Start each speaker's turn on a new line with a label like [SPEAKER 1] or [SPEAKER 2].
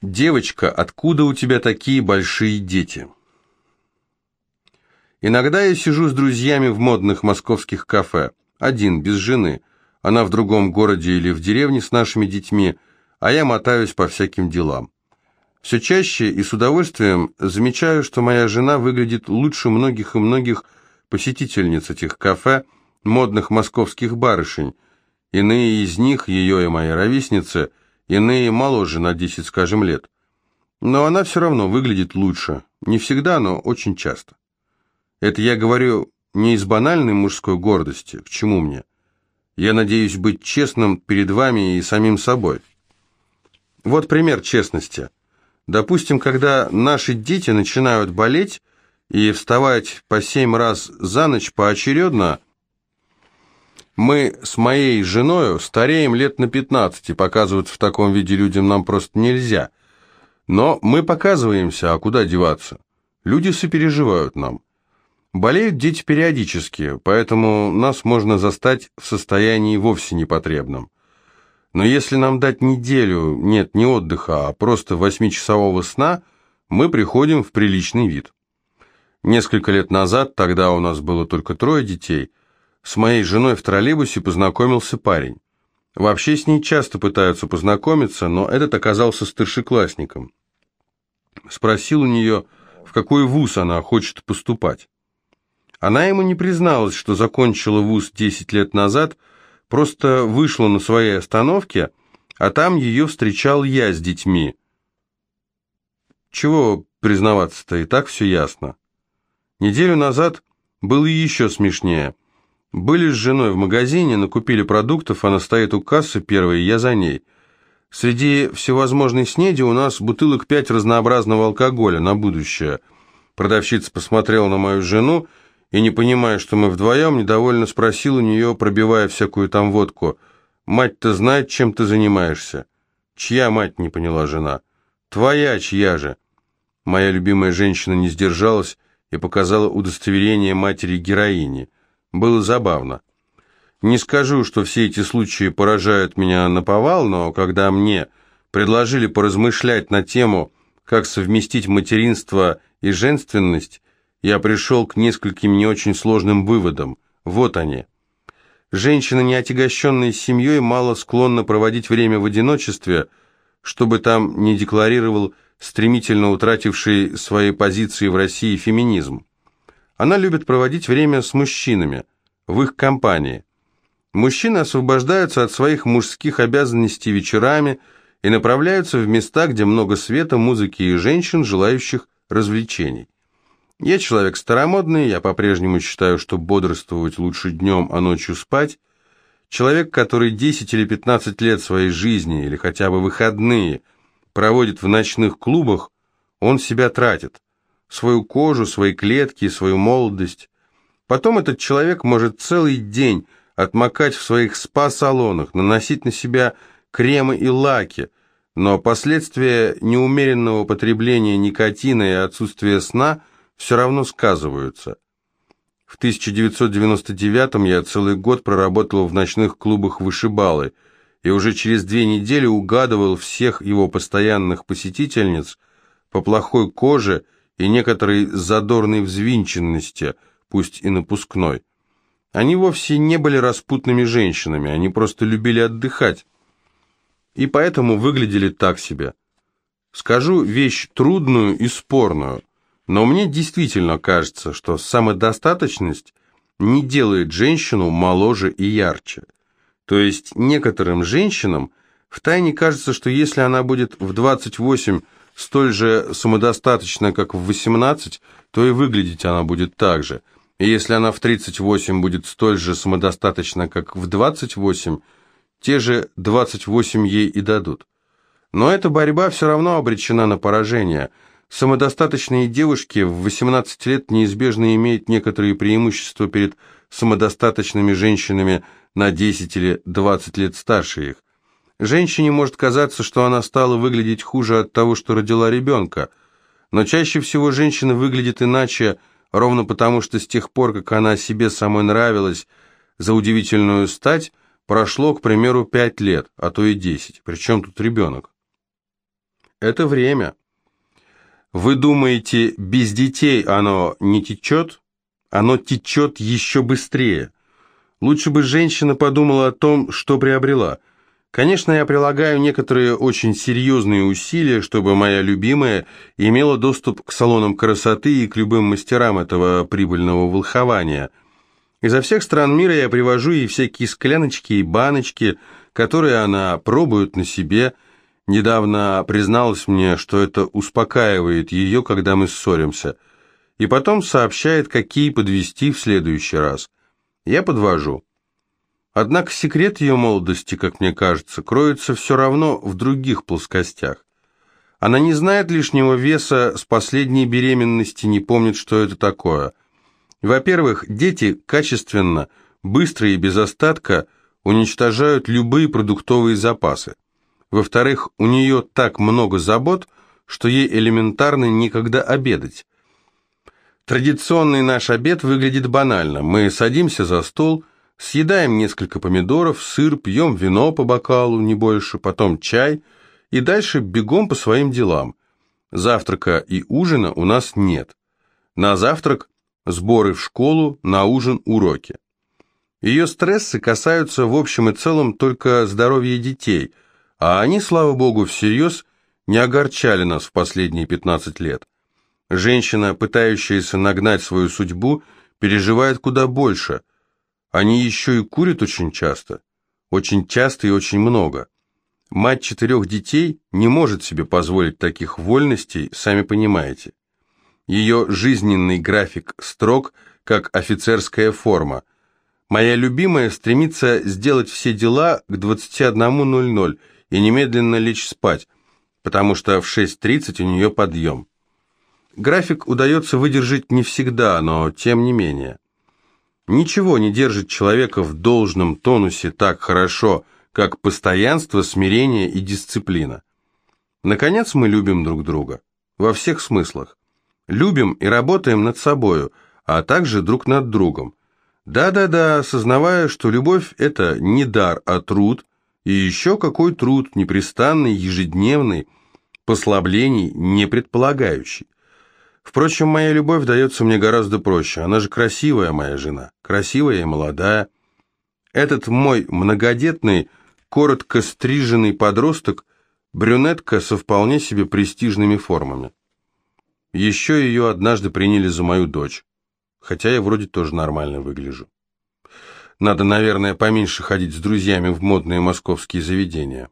[SPEAKER 1] Девочка, откуда у тебя такие большие дети? Иногда я сижу с друзьями в модных московских кафе. Один, без жены. Она в другом городе или в деревне с нашими детьми, а я мотаюсь по всяким делам. Все чаще и с удовольствием замечаю, что моя жена выглядит лучше многих и многих посетительниц этих кафе, модных московских барышень. Иные из них, ее и мои ровесницы, иные моложе на 10, скажем, лет. Но она все равно выглядит лучше. Не всегда, но очень часто. Это я говорю не из банальной мужской гордости, к чему мне. Я надеюсь быть честным перед вами и самим собой. Вот пример честности. Допустим, когда наши дети начинают болеть и вставать по семь раз за ночь поочередно, мы с моей женой стареем лет на 15, и показывать в таком виде людям нам просто нельзя. Но мы показываемся, а куда деваться? Люди сопереживают нам. Болеют дети периодически, поэтому нас можно застать в состоянии вовсе непотребном. Но если нам дать неделю, нет, не отдыха, а просто восьмичасового сна, мы приходим в приличный вид. Несколько лет назад, тогда у нас было только трое детей, с моей женой в троллейбусе познакомился парень. Вообще с ней часто пытаются познакомиться, но этот оказался старшеклассником. Спросил у нее, в какой вуз она хочет поступать. Она ему не призналась, что закончила вуз 10 лет назад, просто вышла на своей остановке, а там ее встречал я с детьми. Чего признаваться-то, и так все ясно. Неделю назад было еще смешнее. Были с женой в магазине, накупили продуктов, она стоит у кассы первой, я за ней. Среди всевозможной снеди у нас бутылок пять разнообразного алкоголя на будущее. Продавщица посмотрела на мою жену и, не понимая, что мы вдвоем, недовольно спросил у нее, пробивая всякую там водку, «Мать-то знает, чем ты занимаешься?» «Чья мать?» — не поняла жена. «Твоя чья же?» Моя любимая женщина не сдержалась и показала удостоверение матери-героини. Было забавно. Не скажу, что все эти случаи поражают меня на повал, но когда мне предложили поразмышлять на тему, как совместить материнство и женственность, я пришел к нескольким не очень сложным выводам. Вот они. Женщина, не отягощенная семьей, мало склонна проводить время в одиночестве, чтобы там не декларировал стремительно утративший свои позиции в России феминизм. Она любит проводить время с мужчинами, в их компании. Мужчины освобождаются от своих мужских обязанностей вечерами и направляются в места, где много света, музыки и женщин, желающих развлечений. Я человек старомодный, я по-прежнему считаю, что бодрствовать лучше днем, а ночью спать. Человек, который 10 или 15 лет своей жизни, или хотя бы выходные, проводит в ночных клубах, он себя тратит. Свою кожу, свои клетки, свою молодость. Потом этот человек может целый день отмокать в своих спа-салонах, наносить на себя кремы и лаки, но последствия неумеренного потребления никотина и отсутствия сна – все равно сказываются. В 1999 я целый год проработал в ночных клубах вышибалы, и уже через две недели угадывал всех его постоянных посетительниц по плохой коже и некоторой задорной взвинченности, пусть и напускной. Они вовсе не были распутными женщинами, они просто любили отдыхать. И поэтому выглядели так себе. Скажу вещь трудную и спорную. Но мне действительно кажется, что самодостаточность не делает женщину моложе и ярче. То есть некоторым женщинам втайне кажется, что если она будет в 28 столь же самодостаточна, как в 18, то и выглядеть она будет так же. И если она в 38 будет столь же самодостаточна, как в 28, те же 28 ей и дадут. Но эта борьба все равно обречена на поражение – Самодостаточные девушки в 18 лет неизбежно имеют некоторые преимущества перед самодостаточными женщинами на 10 или 20 лет старше их. Женщине может казаться, что она стала выглядеть хуже от того, что родила ребенка, но чаще всего женщина выглядит иначе, ровно потому что с тех пор, как она себе самой нравилась за удивительную стать, прошло, к примеру, 5 лет, а то и 10. Причем тут ребенок? это время. Вы думаете, без детей оно не течет? Оно течет еще быстрее. Лучше бы женщина подумала о том, что приобрела. Конечно, я прилагаю некоторые очень серьезные усилия, чтобы моя любимая имела доступ к салонам красоты и к любым мастерам этого прибыльного волхования. Изо всех стран мира я привожу ей всякие скляночки и баночки, которые она пробует на себе. Недавно призналась мне, что это успокаивает ее, когда мы ссоримся. И потом сообщает, какие подвести в следующий раз. Я подвожу. Однако секрет ее молодости, как мне кажется, кроется все равно в других плоскостях. Она не знает лишнего веса, с последней беременности не помнит, что это такое. Во-первых, дети качественно, быстро и без остатка уничтожают любые продуктовые запасы. Во-вторых, у нее так много забот, что ей элементарно никогда обедать. Традиционный наш обед выглядит банально. Мы садимся за стол – Съедаем несколько помидоров, сыр, пьем вино по бокалу, не больше, потом чай, и дальше бегом по своим делам. Завтрака и ужина у нас нет. На завтрак сборы в школу, на ужин уроки. Ее стрессы касаются в общем и целом только здоровья детей, а они, слава богу, всерьез не огорчали нас в последние 15 лет. Женщина, пытающаяся нагнать свою судьбу, переживает куда больше – они еще и курят очень часто. Очень часто и очень много. Мать четырех детей не может себе позволить таких вольностей, сами понимаете. Ее жизненный график строг, как офицерская форма. Моя любимая стремится сделать все дела к 21.00 и немедленно лечь спать, потому что в 6.30 у нее подъем. График удается выдержать не всегда, но тем не менее. Ничего не держит человека в должном тонусе так хорошо, как постоянство, смирение и дисциплина. Наконец, мы любим друг друга. Во всех смыслах. Любим и работаем над собою, а также друг над другом. Да-да-да, осознавая, что любовь – это не дар, а труд, и еще какой труд, непрестанный, ежедневный, послаблений не предполагающий. Впрочем, моя любовь дается мне гораздо проще. Она же красивая, моя жена. Красивая и молодая. Этот мой многодетный, коротко стриженный подросток – брюнетка со вполне себе престижными формами. Еще ее однажды приняли за мою дочь. Хотя я вроде тоже нормально выгляжу. Надо, наверное, поменьше ходить с друзьями в модные московские заведения.